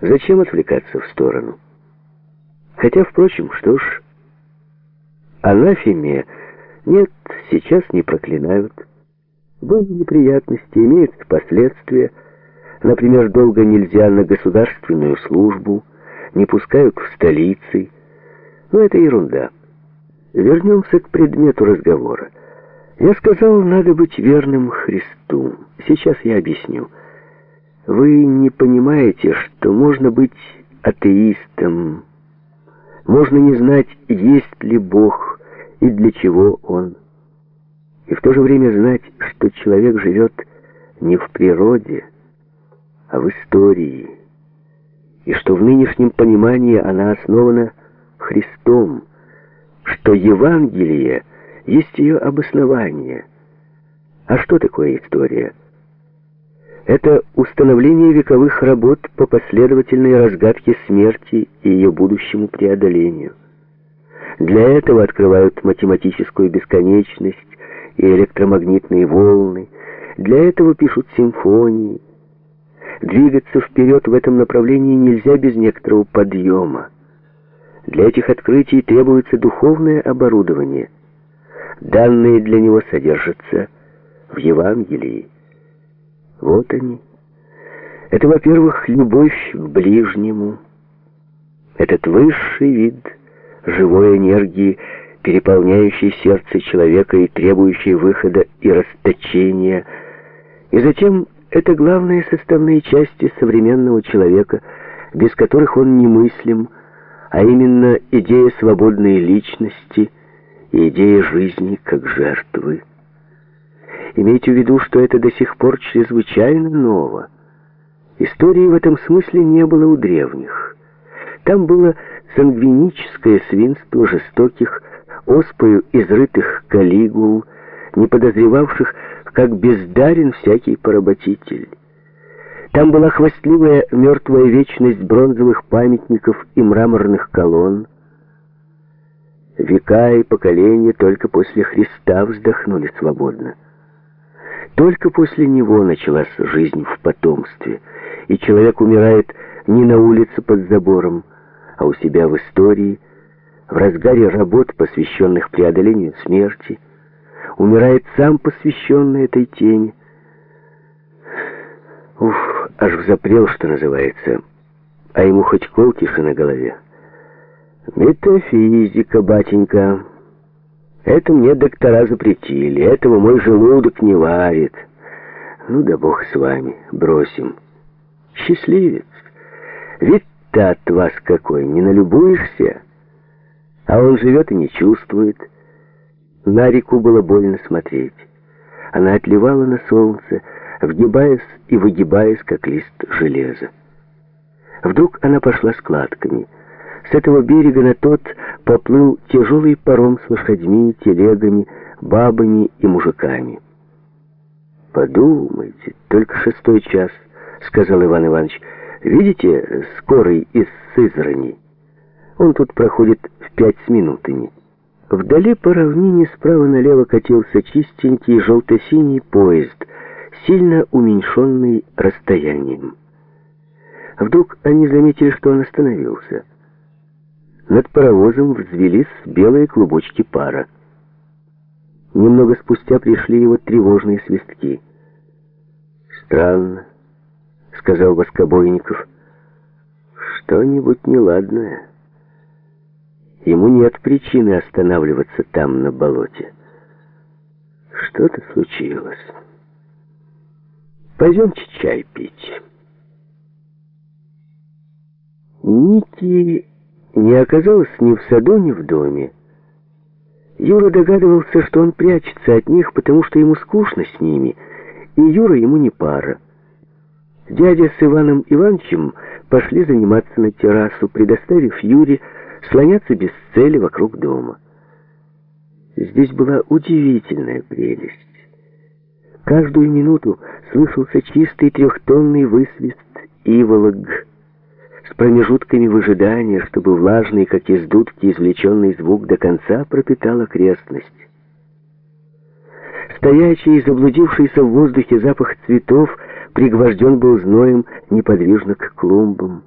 Зачем отвлекаться в сторону? Хотя, впрочем, что ж, анафеме нет, сейчас не проклинают. Были неприятности, имеются последствия. Например, долго нельзя на государственную службу, не пускают в столицы. Но это ерунда. Вернемся к предмету разговора. Я сказал, надо быть верным Христу. Сейчас я объясню. Вы не понимаете, что можно быть атеистом, можно не знать, есть ли Бог и для чего Он, и в то же время знать, что человек живет не в природе, а в истории, и что в нынешнем понимании она основана Христом, что Евангелие есть ее обоснование. А что такое история? Это установление вековых работ по последовательной разгадке смерти и ее будущему преодолению. Для этого открывают математическую бесконечность и электромагнитные волны, для этого пишут симфонии. Двигаться вперед в этом направлении нельзя без некоторого подъема. Для этих открытий требуется духовное оборудование. Данные для него содержатся в Евангелии. Вот они. Это, во-первых, любовь к ближнему. Этот высший вид живой энергии, переполняющий сердце человека и требующий выхода и расточения. И затем это главные составные части современного человека, без которых он немыслим, а именно идея свободной личности и идея жизни как жертвы. Имейте в виду, что это до сих пор чрезвычайно ново. Истории в этом смысле не было у древних. Там было сангвиническое свинство жестоких, оспою изрытых калигул, не подозревавших, как бездарен всякий поработитель. Там была хвастливая мертвая вечность бронзовых памятников и мраморных колонн. Века и поколения только после Христа вздохнули свободно. Только после него началась жизнь в потомстве, и человек умирает не на улице под забором, а у себя в истории, в разгаре работ, посвященных преодолению смерти, умирает сам посвященный этой тени. Уф, аж взапрел, что называется, а ему хоть кол тиши на голове. Метафизика, батенька... Это мне доктора запретили, этого мой желудок не варит. Ну да бог с вами, бросим. Счастливец. Вид-то от вас какой, не налюбуешься? А он живет и не чувствует. На реку было больно смотреть. Она отливала на солнце, вгибаясь и выгибаясь, как лист железа. Вдруг она пошла складками — с этого берега на тот поплыл тяжелый паром с лошадьми, телегами, бабами и мужиками. «Подумайте, только шестой час», — сказал Иван Иванович. «Видите, скорый из Сызрани? Он тут проходит в пять с минутами». Вдали по равнине справа налево катился чистенький желто-синий поезд, сильно уменьшенный расстоянием. Вдруг они заметили, что он остановился — над паровозом взвелись белые клубочки пара. Немного спустя пришли его тревожные свистки. «Странно», — сказал Воскобойников. «Что-нибудь неладное. Ему нет причины останавливаться там, на болоте. Что-то случилось. Пойдемте чай пить». Ники не оказалось ни в саду, ни в доме. Юра догадывался, что он прячется от них, потому что ему скучно с ними, и Юра ему не пара. Дядя с Иваном Ивановичем пошли заниматься на террасу, предоставив Юре слоняться без цели вокруг дома. Здесь была удивительная прелесть. Каждую минуту слышался чистый трехтонный высвист иволог, с промежутками выжидания, чтобы влажный, как из дудки, извлеченный звук до конца пропитал окрестность. Стоячий заблудившийся в воздухе запах цветов пригвожден был зноем неподвижно к клумбам,